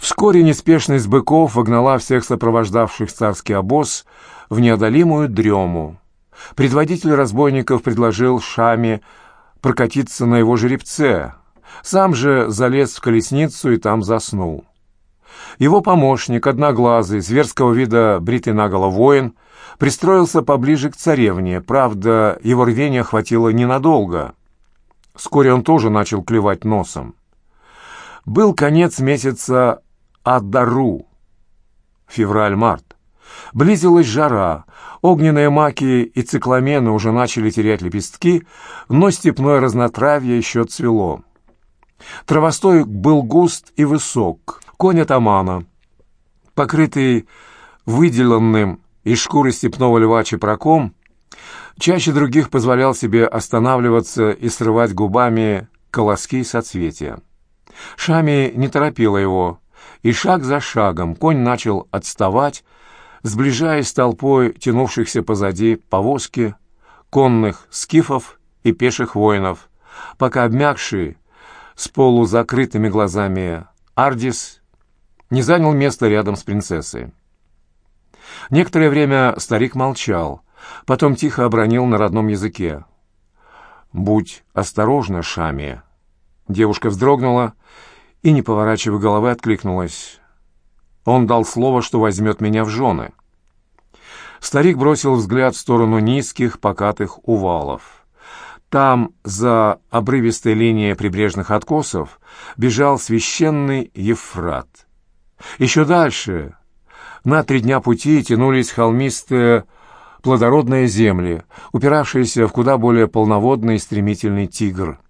Вскоре неспешность быков вогнала всех сопровождавших царский обоз в неодолимую дрему. Предводитель разбойников предложил Шаме прокатиться на его жеребце, сам же залез в колесницу и там заснул. Его помощник, одноглазый, зверского вида бритый наголо воин, пристроился поближе к царевне, правда, его рвения хватило ненадолго. Вскоре он тоже начал клевать носом. Был конец месяца Аддару, февраль-март. Близилась жара, огненные маки и цикламены уже начали терять лепестки, но степное разнотравье еще цвело. Травостой был густ и высок, конь атамана, покрытый выделанным из шкуры степного льва чепраком, чаще других позволял себе останавливаться и срывать губами колоски соцветия. Шами не торопила его, и шаг за шагом конь начал отставать, сближаясь с толпой тянувшихся позади повозки, конных скифов и пеших воинов, пока обмякший с полузакрытыми глазами Ардис не занял место рядом с принцессой. Некоторое время старик молчал, потом тихо обронил на родном языке. «Будь осторожна, Шами!» Девушка вздрогнула и, не поворачивая головы, откликнулась. Он дал слово, что возьмет меня в жены. Старик бросил взгляд в сторону низких, покатых увалов. Там, за обрывистой линией прибрежных откосов, бежал священный Ефрат. Еще дальше, на три дня пути, тянулись холмистые плодородные земли, упиравшиеся в куда более полноводный и стремительный Тигр.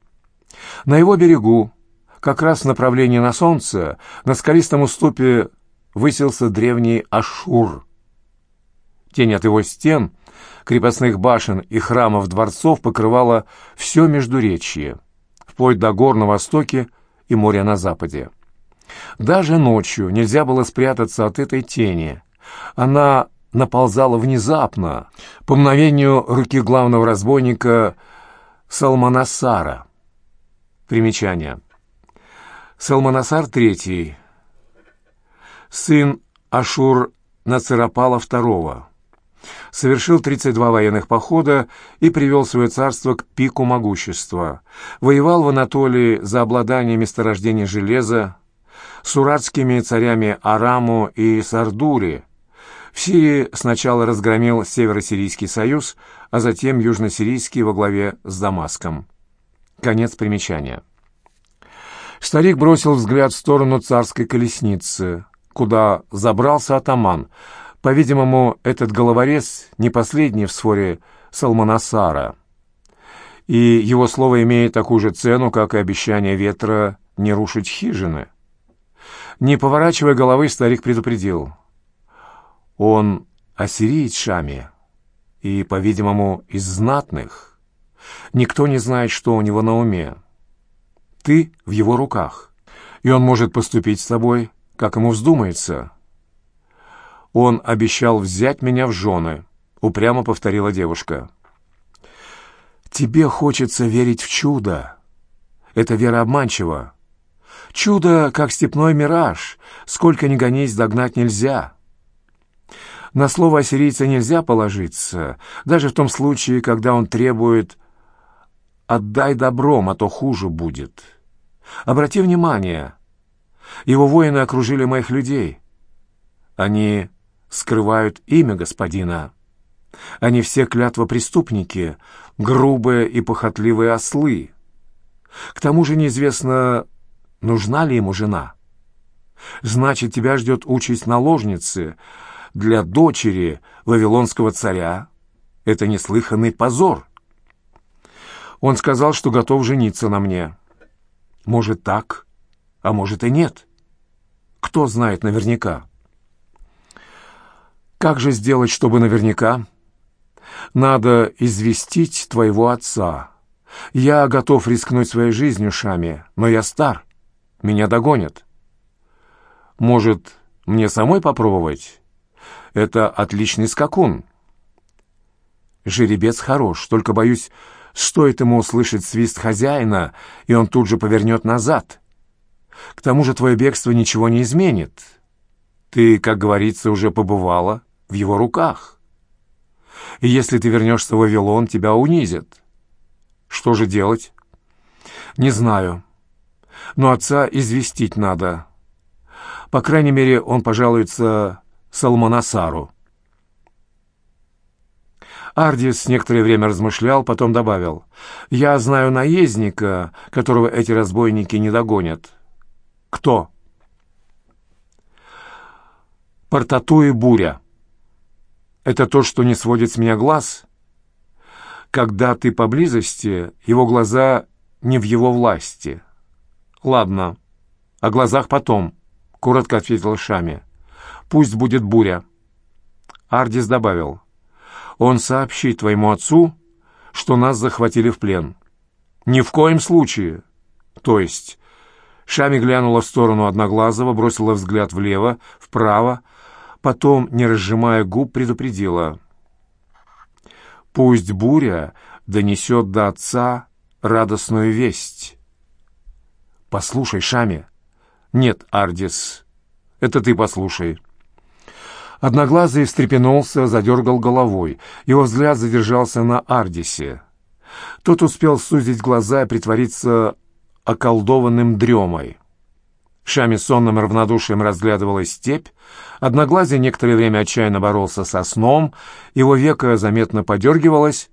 На его берегу, как раз в направлении на солнце, на скалистом уступе высился древний Ашур. Тень от его стен, крепостных башен и храмов дворцов покрывала все Междуречье, вплоть до гор на востоке и моря на западе. Даже ночью нельзя было спрятаться от этой тени. Она наползала внезапно, по мгновению руки главного разбойника Салманасара. Примечание. Салманасар III, сын Ашур Нацарапала II, совершил 32 военных похода и привел свое царство к пику могущества. Воевал в Анатолии за обладание месторождения железа с урадскими царями Араму и Сардури. В Сирии сначала разгромил Северо-Сирийский союз, а затем Южно-Сирийский во главе с Дамаском. Конец примечания. Старик бросил взгляд в сторону царской колесницы, куда забрался атаман. По-видимому, этот головорез не последний в своре Салманасара. И его слово имеет такую же цену, как и обещание ветра не рушить хижины. Не поворачивая головы, старик предупредил. Он ассириец Шами и, по-видимому, из знатных. Никто не знает, что у него на уме. Ты в его руках, и он может поступить с тобой, как ему вздумается. Он обещал взять меня в жены, упрямо повторила девушка. Тебе хочется верить в чудо. Это вера обманчива. Чудо, как степной мираж, сколько ни гонись, догнать нельзя. На слово ассирийца нельзя положиться, даже в том случае, когда он требует Отдай добром, а то хуже будет. Обрати внимание, его воины окружили моих людей. Они скрывают имя господина. Они все клятва преступники, грубые и похотливые ослы. К тому же неизвестно, нужна ли ему жена. Значит, тебя ждет участь наложницы для дочери вавилонского царя. Это неслыханный позор. Он сказал, что готов жениться на мне. Может, так, а может и нет. Кто знает наверняка? Как же сделать, чтобы наверняка? Надо известить твоего отца. Я готов рискнуть своей жизнью, Шами, но я стар. Меня догонят. Может, мне самой попробовать? Это отличный скакун. Жеребец хорош, только, боюсь, Стоит ему услышать свист хозяина, и он тут же повернет назад. К тому же твое бегство ничего не изменит. Ты, как говорится, уже побывала в его руках. И если ты вернешься в Вавилон, тебя унизят. Что же делать? Не знаю. Но отца известить надо. По крайней мере, он пожалуется Салманасару. Ардис некоторое время размышлял, потом добавил. «Я знаю наездника, которого эти разбойники не догонят». «Кто?» «Портатуи буря». «Это то, что не сводит с меня глаз?» «Когда ты поблизости, его глаза не в его власти». «Ладно, о глазах потом», — коротко ответил Шами. «Пусть будет буря». Ардис добавил. Он сообщит твоему отцу, что нас захватили в плен. Ни в коем случае. То есть... Шами глянула в сторону Одноглазого, бросила взгляд влево, вправо, потом, не разжимая губ, предупредила. «Пусть буря донесет до отца радостную весть». «Послушай, Шами». «Нет, Ардис, это ты послушай». Одноглазый встрепенулся, задергал головой. Его взгляд задержался на Ардисе. Тот успел сузить глаза и притвориться околдованным дремой. Шами сонным равнодушием разглядывала степь. Одноглазый некоторое время отчаянно боролся со сном, его веко заметно подергивалось.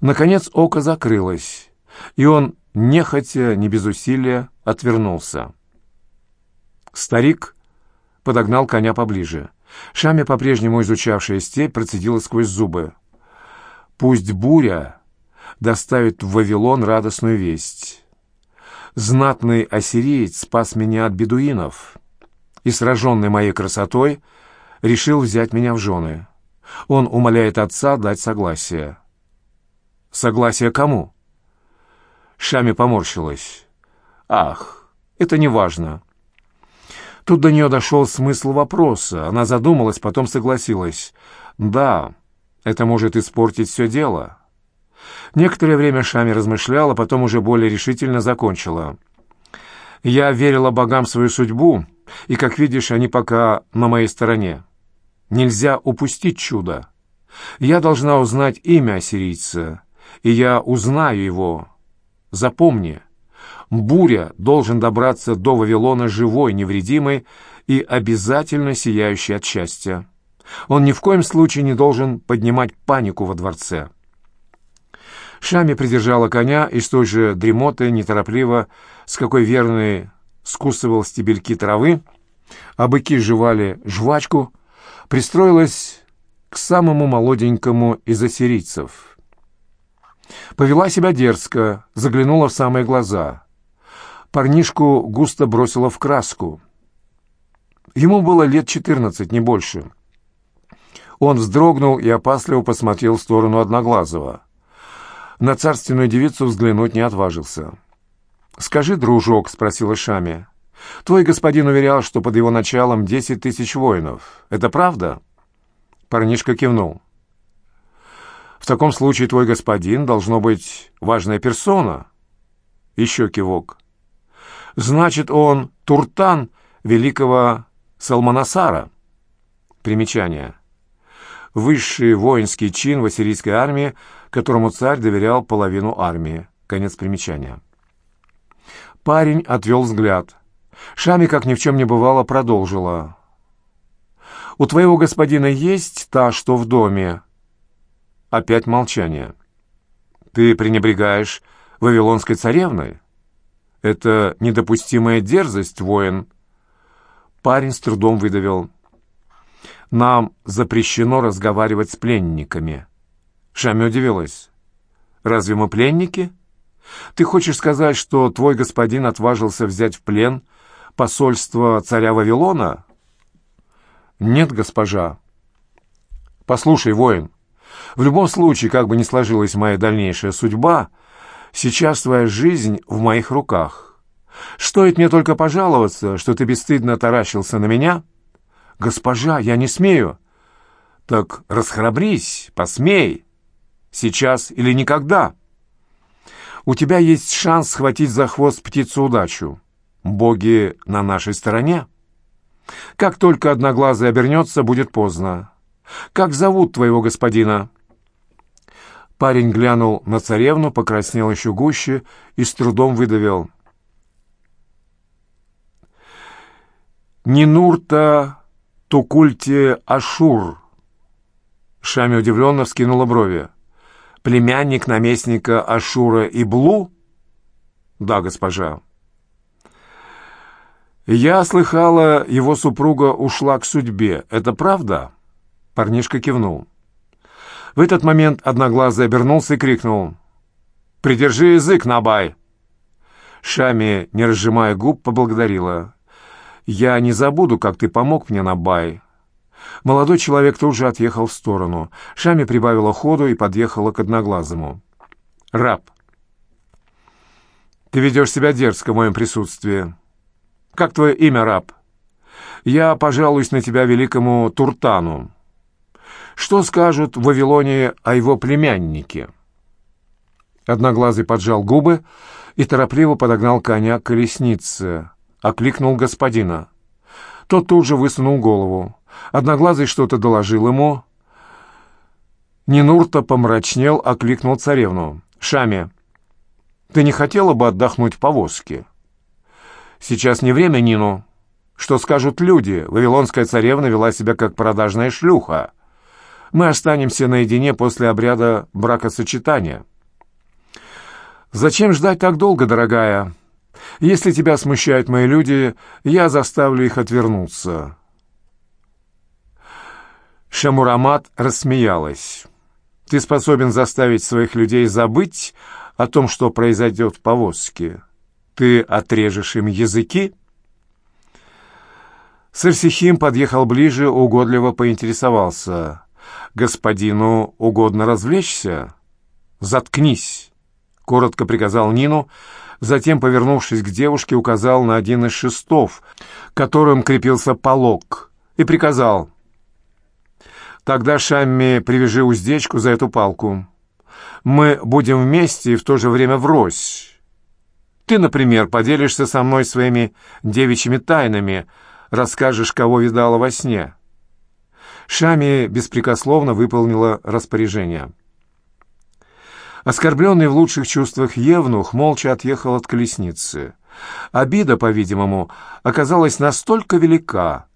Наконец око закрылось, и он, нехотя, не без усилия, отвернулся. Старик подогнал коня поближе. Шами, по-прежнему изучавшая степь, процедила сквозь зубы. «Пусть буря доставит в Вавилон радостную весть. Знатный ассириец спас меня от бедуинов и, сраженный моей красотой, решил взять меня в жены. Он умоляет отца дать согласие». «Согласие кому?» Шами поморщилась. «Ах, это не важно. Тут до нее дошел смысл вопроса. Она задумалась, потом согласилась. «Да, это может испортить все дело». Некоторое время Шами размышляла, потом уже более решительно закончила. «Я верила богам свою судьбу, и, как видишь, они пока на моей стороне. Нельзя упустить чудо. Я должна узнать имя ассирийца, и я узнаю его. Запомни». Буря должен добраться до Вавилона живой, невредимый и обязательно сияющий от счастья. Он ни в коем случае не должен поднимать панику во дворце. Шами придержала коня и с той же дремотой, неторопливо, с какой верный скусывал стебельки травы, а быки жевали жвачку, пристроилась к самому молоденькому из ассирийцев. Повела себя дерзко, заглянула в самые глаза. Парнишку густо бросило в краску. Ему было лет четырнадцать, не больше. Он вздрогнул и опасливо посмотрел в сторону Одноглазого. На царственную девицу взглянуть не отважился. «Скажи, дружок», — спросила Шами, — «твой господин уверял, что под его началом десять тысяч воинов. Это правда?» Парнишка кивнул. «В таком случае твой господин должно быть важная персона». Еще кивок. Значит, он Туртан великого Салманасара. Примечание. Высший воинский чин в ассирийской армии, которому царь доверял половину армии. Конец примечания. Парень отвел взгляд. Шами, как ни в чем не бывало, продолжила. «У твоего господина есть та, что в доме?» Опять молчание. «Ты пренебрегаешь вавилонской царевной?» Это недопустимая дерзость, воин. Парень с трудом выдавил. Нам запрещено разговаривать с пленниками. Шами удивилась. Разве мы пленники? Ты хочешь сказать, что твой господин отважился взять в плен посольство царя Вавилона? Нет, госпожа. Послушай, воин, в любом случае, как бы ни сложилась моя дальнейшая судьба, Сейчас твоя жизнь в моих руках. Стоит мне только пожаловаться, что ты бесстыдно таращился на меня? Госпожа, я не смею. Так расхрабрись, посмей. Сейчас или никогда. У тебя есть шанс схватить за хвост птицу удачу. боги на нашей стороне. Как только одноглазый обернется, будет поздно. Как зовут твоего господина?» Парень глянул на царевну, покраснел еще гуще и с трудом выдавил. «Нинурта Тукульте Ашур». Шами удивленно вскинула брови. «Племянник наместника Ашура Иблу?» «Да, госпожа». «Я слыхала, его супруга ушла к судьбе. Это правда?» Парнишка кивнул. В этот момент Одноглазый обернулся и крикнул. «Придержи язык, Набай!» Шами, не разжимая губ, поблагодарила. «Я не забуду, как ты помог мне, Набай». Молодой человек тут же отъехал в сторону. Шами прибавила ходу и подъехала к Одноглазому. «Раб, ты ведешь себя дерзко в моем присутствии. Как твое имя, раб? Я пожалуюсь на тебя великому Туртану. Что скажут в Вавилоне о его племяннике?» Одноглазый поджал губы и торопливо подогнал коня к колеснице, окликнул господина. Тот тут же высунул голову. Одноглазый что-то доложил ему. Нинурта помрачнел, окликнул царевну. «Шами, ты не хотела бы отдохнуть в повозке?» «Сейчас не время, Нину. Что скажут люди? Вавилонская царевна вела себя как продажная шлюха. Мы останемся наедине после обряда бракосочетания». «Зачем ждать так долго, дорогая? Если тебя смущают мои люди, я заставлю их отвернуться». Шамурамат рассмеялась. «Ты способен заставить своих людей забыть о том, что произойдет в повозке? Ты отрежешь им языки?» Сарсихим подъехал ближе, угодливо поинтересовался. «Господину угодно развлечься?» «Заткнись!» — коротко приказал Нину, затем, повернувшись к девушке, указал на один из шестов, которым крепился полог, и приказал Тогда, Шамми, привяжи уздечку за эту палку. Мы будем вместе и в то же время врозь. Ты, например, поделишься со мной своими девичьими тайнами, расскажешь, кого видала во сне». Шами беспрекословно выполнила распоряжение. Оскорбленный в лучших чувствах Евнух молча отъехал от колесницы. Обида, по-видимому, оказалась настолько велика,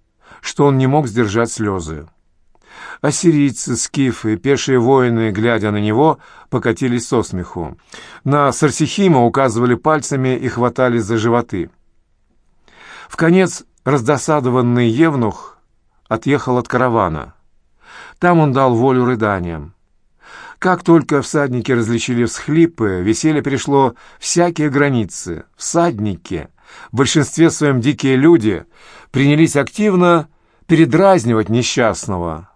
что он не мог сдержать слезы. Ассирийцы, скифы, пешие воины, глядя на него, покатились со смеху. На Сарсихима указывали пальцами и хватали за животы. В конец раздосадованный Евнух отъехал от каравана. Там он дал волю рыданиям. Как только всадники различили всхлипы, веселье пришло всякие границы. Всадники, в большинстве своем дикие люди, принялись активно передразнивать несчастного.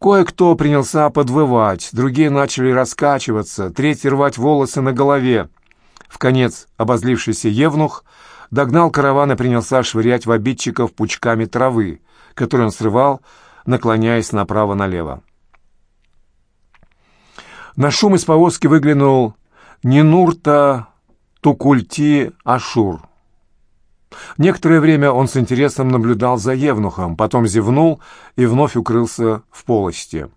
Кое-кто принялся подвывать, другие начали раскачиваться, третий рвать волосы на голове. В конец обозлившийся евнух догнал караван и принялся швырять в обидчиков пучками травы, которые он срывал, наклоняясь направо-налево. На шум из повозки выглянул Нинурта Тукульти Ашур. Некоторое время он с интересом наблюдал за Евнухом, потом зевнул и вновь укрылся в полости.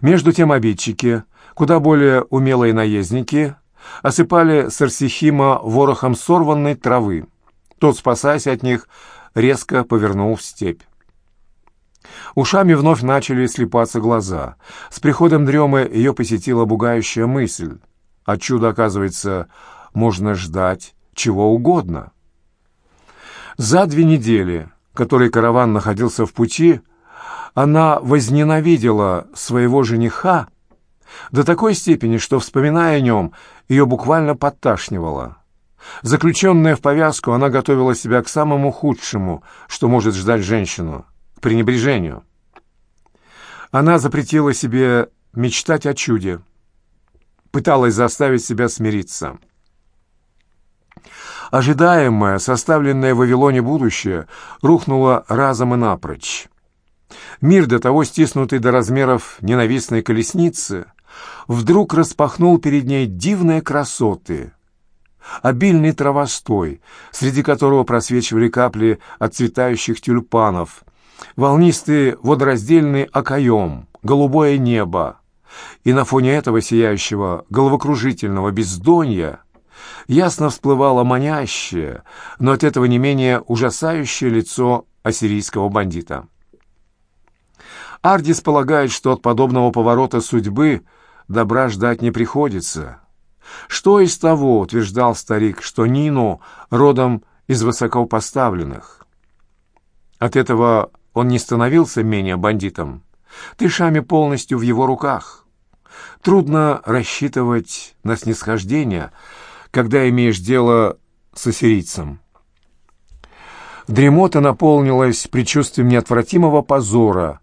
Между тем обидчики, куда более умелые наездники, осыпали Сарсихима ворохом сорванной травы. Тот, спасаясь от них, резко повернул в степь. Ушами вновь начали слепаться глаза. С приходом дремы ее посетила бугающая мысль. От чуда, оказывается, можно ждать чего угодно. За две недели, которые караван находился в пути, она возненавидела своего жениха до такой степени, что, вспоминая о нем, ее буквально подташнивало. Заключенная в повязку, она готовила себя к самому худшему, что может ждать женщину, к пренебрежению. Она запретила себе мечтать о чуде, пыталась заставить себя смириться. Ожидаемое, составленное в Вавилоне будущее, рухнуло разом и напрочь. Мир, до того стиснутый до размеров ненавистной колесницы, вдруг распахнул перед ней дивные красоты. обильный травостой, среди которого просвечивали капли отцветающих тюльпанов, волнистый водораздельный окоем, голубое небо. И на фоне этого сияющего головокружительного бездонья ясно всплывало манящее, но от этого не менее ужасающее лицо ассирийского бандита. Ардис полагает, что от подобного поворота судьбы добра ждать не приходится. Что из того, утверждал старик, что Нину родом из высокопоставленных? От этого он не становился менее бандитом. Ты шами полностью в его руках. Трудно рассчитывать на снисхождение, когда имеешь дело с ассирийцем. Дремота наполнилась предчувствием неотвратимого позора,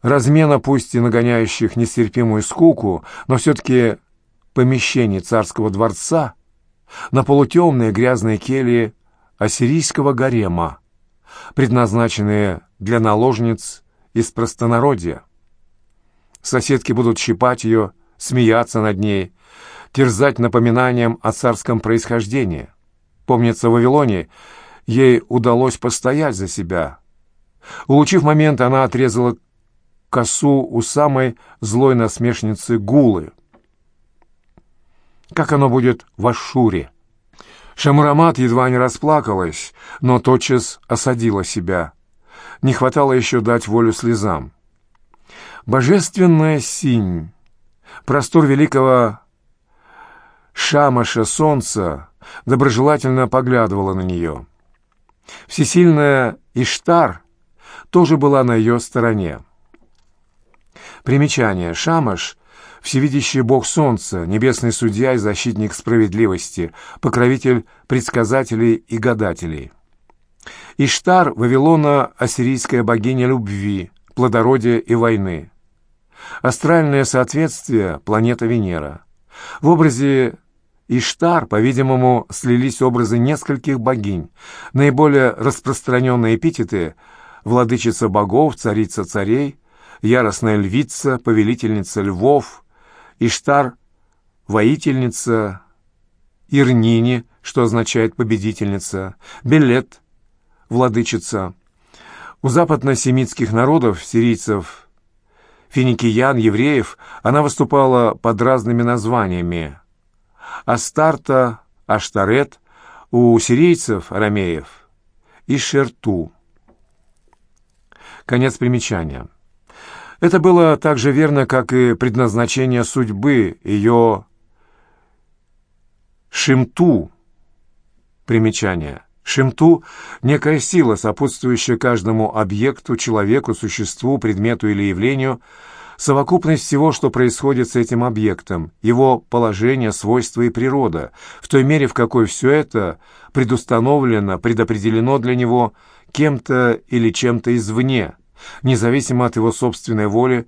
размена пусть и нагоняющих нестерпимую скуку, но все-таки помещений царского дворца на полутемные грязные кельи ассирийского гарема, предназначенные для наложниц из простонародья. Соседки будут щипать ее, смеяться над ней, терзать напоминанием о царском происхождении. Помнится, в Вавилоне ей удалось постоять за себя. Улучив момент, она отрезала косу у самой злой насмешницы Гулы. Как оно будет в Ашуре? Шамурамат едва не расплакалась, но тотчас осадила себя. Не хватало еще дать волю слезам. Божественная синь, простор великого шамаша солнца доброжелательно поглядывала на нее. Всесильная Иштар тоже была на ее стороне. Примечание. Шамаш — всевидящий бог солнца, небесный судья и защитник справедливости, покровитель предсказателей и гадателей. Иштар — Вавилона — ассирийская богиня любви, плодородия и войны. Астральное соответствие — планета Венера. В образе Иштар, по-видимому, слились образы нескольких богинь. Наиболее распространенные эпитеты — владычица богов, царица царей, яростная львица, повелительница львов, Иштар — воительница, Ирнини, что означает победительница, Белет — владычица. У западно-семитских народов, сирийцев, финикиян, евреев, она выступала под разными названиями — Астарта, Аштарет, у сирийцев, арамеев, и Шерту. Конец примечания. Это было так же верно, как и предназначение судьбы, ее Шимту. Примечание. Шимту — некая сила, сопутствующая каждому объекту, человеку, существу, предмету или явлению — совокупность всего, что происходит с этим объектом, его положение, свойства и природа, в той мере, в какой все это предустановлено, предопределено для него кем-то или чем-то извне, независимо от его собственной воли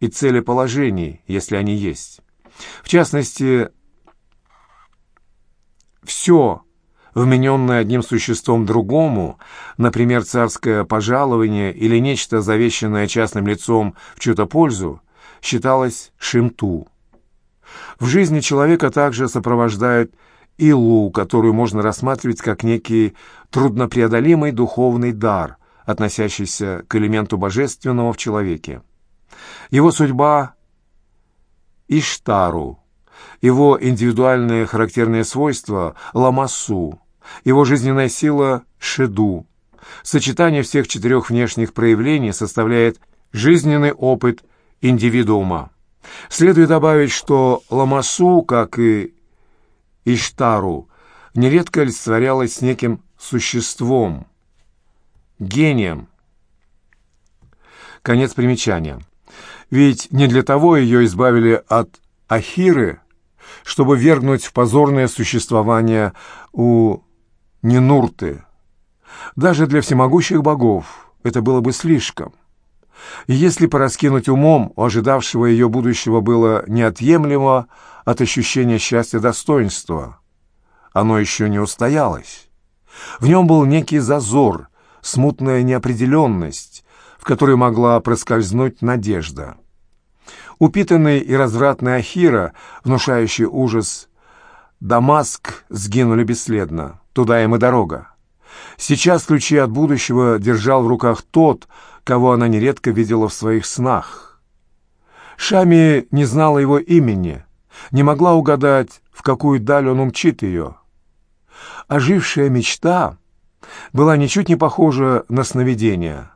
и целеположений, если они есть. В частности, все вмененное одним существом другому, например, царское пожалование или нечто, завещанное частным лицом в чью-то пользу, считалось шимту. В жизни человека также сопровождает илу, которую можно рассматривать как некий труднопреодолимый духовный дар, относящийся к элементу божественного в человеке. Его судьба – Иштару, его индивидуальные характерные свойства – Ламасу, его жизненная сила — шеду. Сочетание всех четырех внешних проявлений составляет жизненный опыт индивидуума. Следует добавить, что Ламасу, как и Иштару, нередко олицетворялась с неким существом, гением. Конец примечания. Ведь не для того ее избавили от Ахиры, чтобы вергнуть в позорное существование у не Нурты. Даже для всемогущих богов это было бы слишком. Если пораскинуть умом, у ожидавшего ее будущего было неотъемлемо от ощущения счастья достоинства, оно еще не устоялось. В нем был некий зазор, смутная неопределенность, в которой могла проскользнуть надежда. Упитанный и развратный Ахира, внушающий ужас Дамаск сгинули бесследно. Туда им и дорога. Сейчас ключи от будущего держал в руках тот, кого она нередко видела в своих снах. Шами не знала его имени, не могла угадать, в какую даль он умчит ее. Ожившая мечта была ничуть не похожа на сновидение,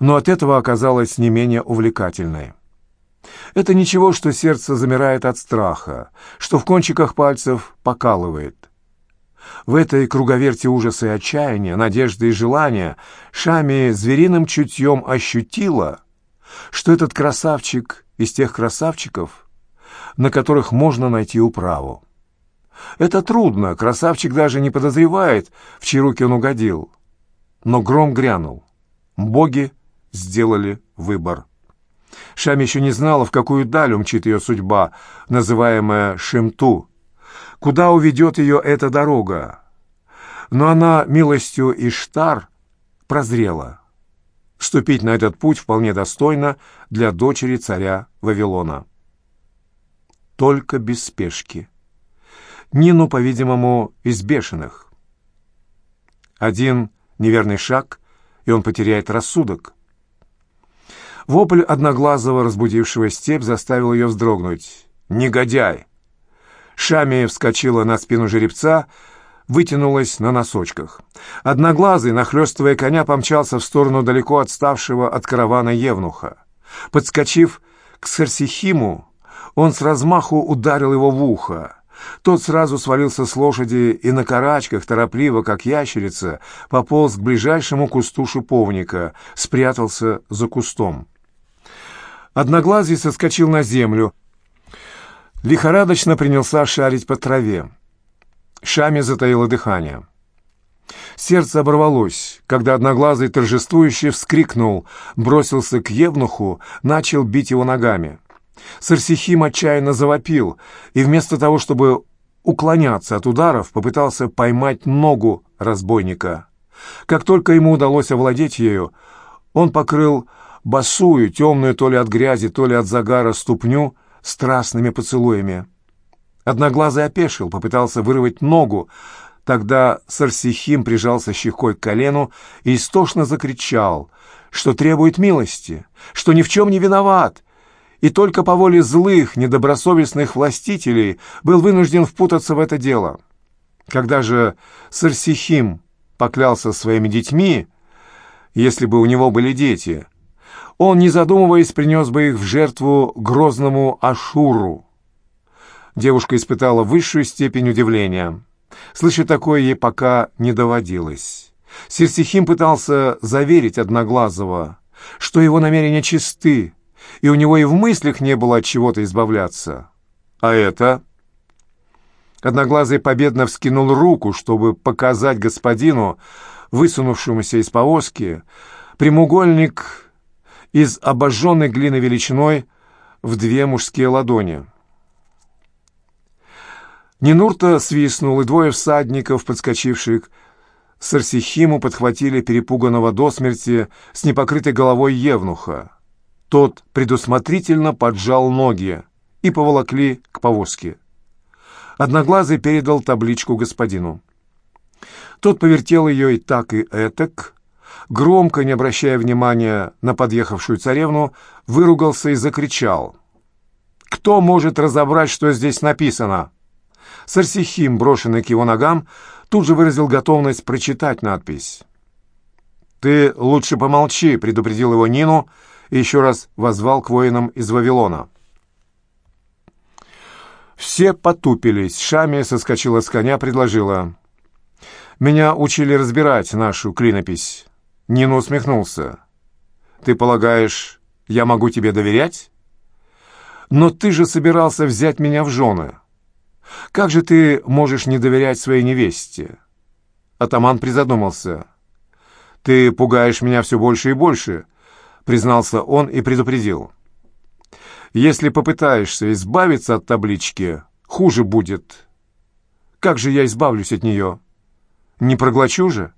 но от этого оказалась не менее увлекательной. Это ничего, что сердце замирает от страха, что в кончиках пальцев покалывает. В этой круговерте ужаса и отчаяния, надежды и желания Шами звериным чутьем ощутила, что этот красавчик из тех красавчиков, на которых можно найти управу. Это трудно, красавчик даже не подозревает, в чьи руки он угодил. Но гром грянул. Боги сделали выбор. Шами еще не знала, в какую даль умчит ее судьба, называемая Шимту. Куда уведет ее эта дорога? Но она милостью Иштар прозрела. Вступить на этот путь вполне достойно для дочери царя Вавилона. Только без спешки. Нину, по-видимому, из бешеных. Один неверный шаг, и он потеряет рассудок. Вопль одноглазого, разбудившего степь, заставил ее вздрогнуть. «Негодяй!» Шамия вскочила на спину жеребца, вытянулась на носочках. Одноглазый, нахлёстывая коня, помчался в сторону далеко отставшего от каравана Евнуха. Подскочив к Сарсихиму, он с размаху ударил его в ухо. Тот сразу свалился с лошади и на карачках, торопливо, как ящерица, пополз к ближайшему кусту шиповника, спрятался за кустом. Одноглазый соскочил на землю. Лихорадочно принялся шарить по траве. Шами затаило дыхание. Сердце оборвалось, когда Одноглазый торжествующе вскрикнул, бросился к Евнуху, начал бить его ногами. Сарсихим отчаянно завопил, и вместо того, чтобы уклоняться от ударов, попытался поймать ногу разбойника. Как только ему удалось овладеть ею, он покрыл босую, темную то ли от грязи, то ли от загара ступню страстными поцелуями. Одноглазый опешил, попытался вырвать ногу. Тогда Сарсихим прижался щекой к колену и истошно закричал, что требует милости, что ни в чем не виноват, и только по воле злых, недобросовестных властителей был вынужден впутаться в это дело. Когда же Сарсихим поклялся своими детьми, если бы у него были дети — он, не задумываясь, принес бы их в жертву грозному Ашуру. Девушка испытала высшую степень удивления. Слышать такое ей пока не доводилось. Сирсихим пытался заверить Одноглазого, что его намерения чисты, и у него и в мыслях не было от чего-то избавляться. А это... Одноглазый победно вскинул руку, чтобы показать господину, высунувшемуся из повозки, прямоугольник из обожженной глины величиной в две мужские ладони. Нинурта свистнул, и двое всадников, подскочивших с Арсихиму, подхватили перепуганного до смерти с непокрытой головой Евнуха. Тот предусмотрительно поджал ноги и поволокли к повозке. Одноглазый передал табличку господину. Тот повертел ее и так, и этак, громко, не обращая внимания на подъехавшую царевну, выругался и закричал. «Кто может разобрать, что здесь написано?» Сарсихим, брошенный к его ногам, тут же выразил готовность прочитать надпись. «Ты лучше помолчи», — предупредил его Нину и еще раз возвал к воинам из Вавилона. Все потупились. Шами соскочила с коня, предложила. «Меня учили разбирать нашу клинопись. Нина усмехнулся. «Ты полагаешь, я могу тебе доверять? Но ты же собирался взять меня в жены. Как же ты можешь не доверять своей невесте?» Атаман призадумался. «Ты пугаешь меня все больше и больше», — признался он и предупредил. «Если попытаешься избавиться от таблички, хуже будет. Как же я избавлюсь от нее? Не проглочу же?»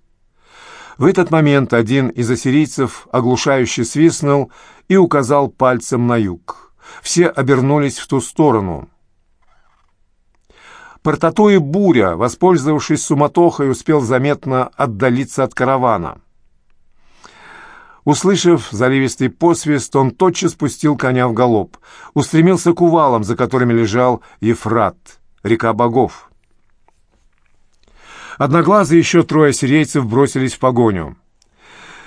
В этот момент один из ассирийцев оглушающе свистнул и указал пальцем на юг. Все обернулись в ту сторону. Портатуй Буря, воспользовавшись суматохой, успел заметно отдалиться от каравана. Услышав заливистый посвист, он тотчас спустил коня в галоп, устремился к увалам, за которыми лежал Ефрат, река богов. Одноглазые еще трое сирийцев бросились в погоню —